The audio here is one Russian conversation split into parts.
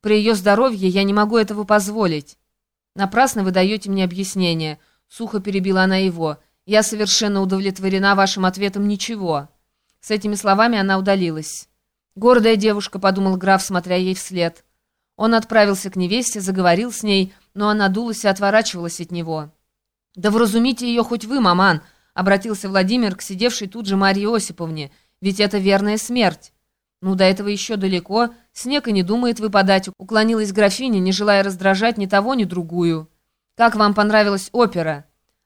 При ее здоровье я не могу этого позволить». «Напрасно вы даете мне объяснение», — сухо перебила она его. «Я совершенно удовлетворена вашим ответом ничего». С этими словами она удалилась. «Гордая девушка», — подумал граф, смотря ей вслед. Он отправился к невесте, заговорил с ней, но она дулась и отворачивалась от него. «Да вразумите ее хоть вы, маман», — обратился Владимир к сидевшей тут же Марье Осиповне, «ведь это верная смерть». «Ну, до этого еще далеко. Снег и не думает выпадать», — уклонилась графиня, не желая раздражать ни того, ни другую. «Как вам понравилась опера?»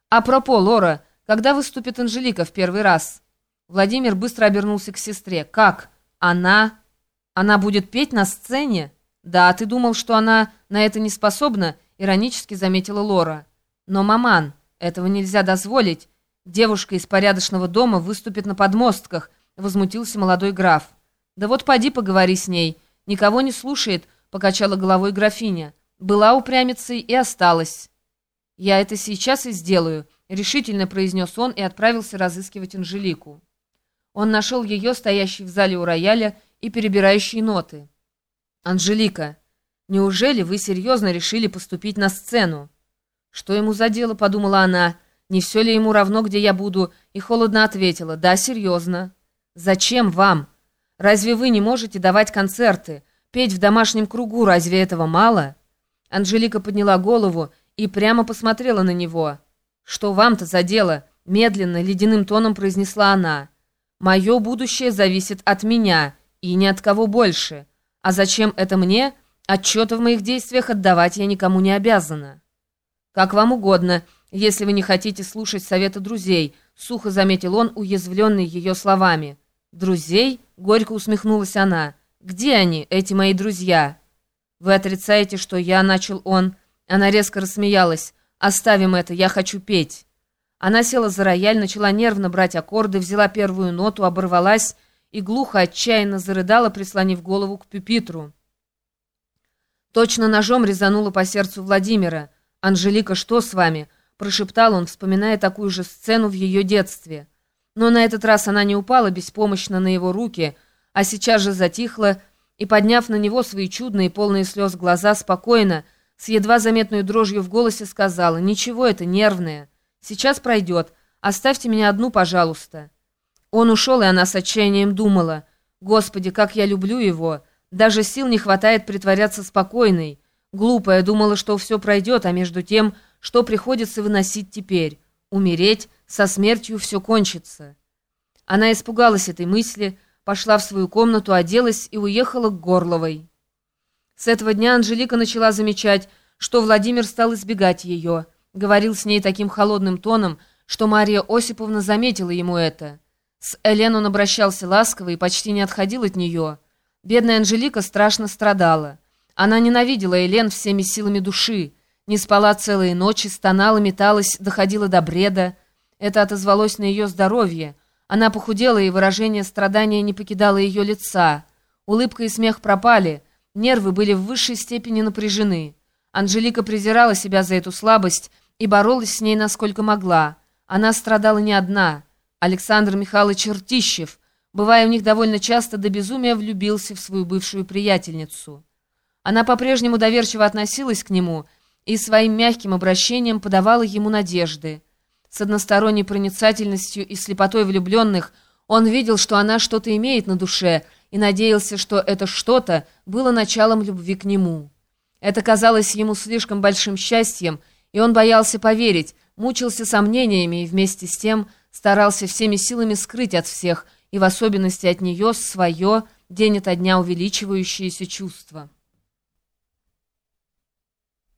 «Апропо, Лора, когда выступит Анжелика в первый раз?» Владимир быстро обернулся к сестре. «Как? Она? Она будет петь на сцене?» «Да, ты думал, что она на это не способна?» — иронически заметила Лора. «Но, маман, этого нельзя дозволить. Девушка из порядочного дома выступит на подмостках», — возмутился молодой граф. «Да вот поди поговори с ней. Никого не слушает», — покачала головой графиня. «Была упрямицей и осталась». «Я это сейчас и сделаю», — решительно произнес он и отправился разыскивать Анжелику. Он нашел ее, стоящей в зале у рояля и перебирающей ноты. «Анжелика, неужели вы серьезно решили поступить на сцену?» «Что ему за дело?» — подумала она. «Не все ли ему равно, где я буду?» И холодно ответила. «Да, серьезно». «Зачем вам?» Разве вы не можете давать концерты, петь в домашнем кругу, разве этого мало?» Анжелика подняла голову и прямо посмотрела на него. «Что вам-то за дело?» — медленно, ледяным тоном произнесла она. «Мое будущее зависит от меня, и ни от кого больше. А зачем это мне? Отчеты в моих действиях отдавать я никому не обязана». «Как вам угодно, если вы не хотите слушать совета друзей», — сухо заметил он, уязвленный ее словами. «Друзей?» — горько усмехнулась она. «Где они, эти мои друзья?» «Вы отрицаете, что я начал он?» Она резко рассмеялась. «Оставим это, я хочу петь». Она села за рояль, начала нервно брать аккорды, взяла первую ноту, оборвалась и глухо, отчаянно зарыдала, прислонив голову к пюпитру. Точно ножом резанула по сердцу Владимира. «Анжелика, что с вами?» — прошептал он, вспоминая такую же сцену в ее детстве. Но на этот раз она не упала беспомощно на его руки, а сейчас же затихла и, подняв на него свои чудные, полные слез глаза, спокойно, с едва заметной дрожью в голосе сказала, «Ничего, это нервное. Сейчас пройдет. Оставьте меня одну, пожалуйста». Он ушел, и она с отчаянием думала, «Господи, как я люблю его! Даже сил не хватает притворяться спокойной. Глупая думала, что все пройдет, а между тем, что приходится выносить теперь? Умереть?» со смертью все кончится. Она испугалась этой мысли, пошла в свою комнату, оделась и уехала к Горловой. С этого дня Анжелика начала замечать, что Владимир стал избегать ее, говорил с ней таким холодным тоном, что Мария Осиповна заметила ему это. С Элен он обращался ласково и почти не отходил от нее. Бедная Анжелика страшно страдала. Она ненавидела Элен всеми силами души, не спала целые ночи, стонала, металась, доходила до бреда. Это отозвалось на ее здоровье. Она похудела, и выражение страдания не покидало ее лица. Улыбка и смех пропали, нервы были в высшей степени напряжены. Анжелика презирала себя за эту слабость и боролась с ней насколько могла. Она страдала не одна. Александр Михайлович Ртищев, бывая у них довольно часто, до безумия влюбился в свою бывшую приятельницу. Она по-прежнему доверчиво относилась к нему и своим мягким обращением подавала ему надежды. С односторонней проницательностью и слепотой влюбленных он видел, что она что-то имеет на душе, и надеялся, что это что-то было началом любви к нему. Это казалось ему слишком большим счастьем, и он боялся поверить, мучился сомнениями и вместе с тем старался всеми силами скрыть от всех, и в особенности от нее, свое, день ото дня увеличивающееся чувство.